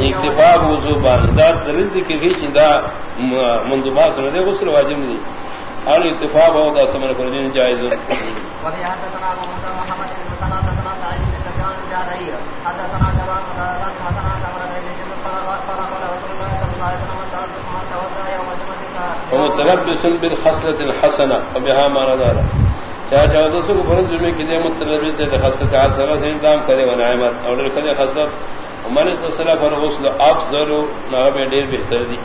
اکتفاق وضو بان دا دلیل دی کہ کسی دا مندوبات نے غسل واجب نہیں اور اتفاق ہو دا سمن پر دین جائز ہے ومتلبس بالخصلة الحسنة وبها ما نظر چاہ چاہو تو سکو فرد جمعے کی دے مطلب سے خصلت حسنة سے انتام کرے ونعمت اور لکھے خصلت من تصلا پر افضل میں بہتر دی۔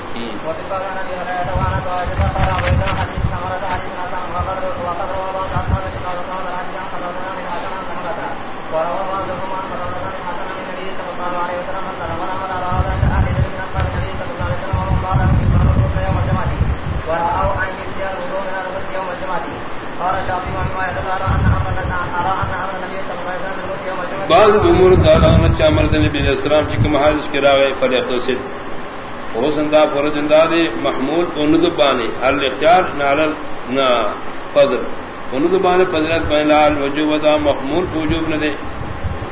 بعض امور دالانا چا مرد نبی علیہ السلام جی چکہ محادث کے راوے فلیقتصد وہ سندہ فرجندہ دے محمول اندبانی الاختیار نالل نا فضل۔ اندبانی فضلت بینلال وجوبتا محمول پوجوب ندے۔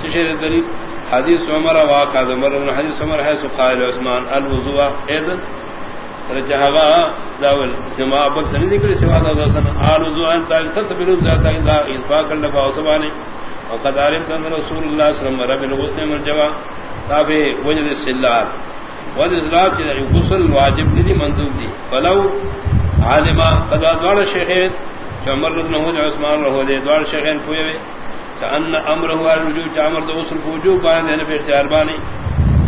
چشیر دلیل؟ حدیث عمر واقع مرد حدیث عمر ہے سقائل عثمان الوضوع ایدن رجحغا داول جماع بل سنی ذکر سوا دا سن آل وضوع انتا تتبیلو ذاتا اذا اذفاق اللہ وصبانی وقد عرفت ان رسول الله صلى الله عليه وسلم رب الغسل من تابع وجد السلال. وجد الزلاب جدا غسل واجب ندی مندوب دی فلو عالما قد دوار الشيخين عمر رضي الله عنه عثمان رضي الله دوار الشيخين پوئے كأن امره على الوجوب عمر دو غسل وجوب بان نے پہ اختیار بانی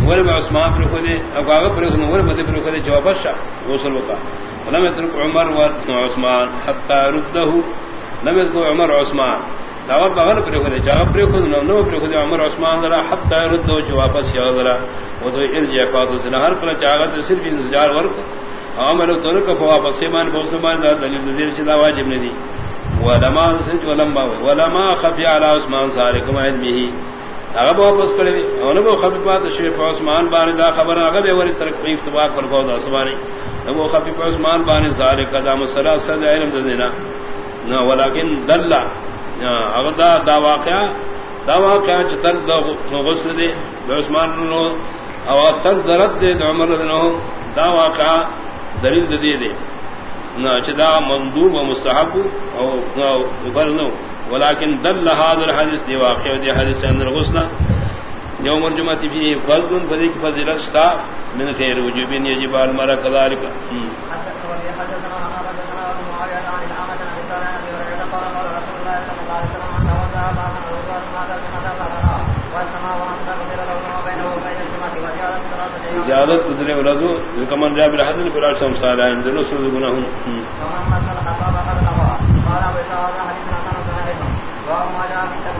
ور عثمان پر خودے اگا پر اس ور مدے پر خودے جواب شا، غسل وکا. لم يترك عمر وعثمان حتى رده لم يترك عمر وعثمان داور بغیر پر خود جواب پر خود نو نو پر خود عمر عثمان ذرا حتا رد جو واپس یا ذرا وہ تو ال جفات سے ہر پر چاغت صرف انتظار ورک. عمر تو کو واپس سے مان بہت مان دا دلیل دیر چلا واجب نہیں دی ولما سنت ولما ولما خفي على عثمان سارے کما علمه اگر وہ واپس کرے اور وہ خفی بات شیخ عثمان بان دا خبر اگر بھی وری ترک اتفاق پر کو دا سبانی وہ خفی عثمان بان سارے قدم سلاسل علم دینا نہ ولکن دلہ اغدا دا واقعہ دا واقعہ چتر دا غسل دے عثمان نو، او تر درد دے عمر نو. دا واقعہ دلیل دے دے نہ چدا مندوب و مستحب او فرض نو. ولكن دل هذا الحديث دي واقعہ دے حدیث اندر غسل يوم الجمعه فيه فرض فذيك فضيلت ستا، من خير وجوب يجب على المرء كذلك. زیادت گزرے ولدو کمن جابر حدن پر سم سالہ اندر سر گناہ مراد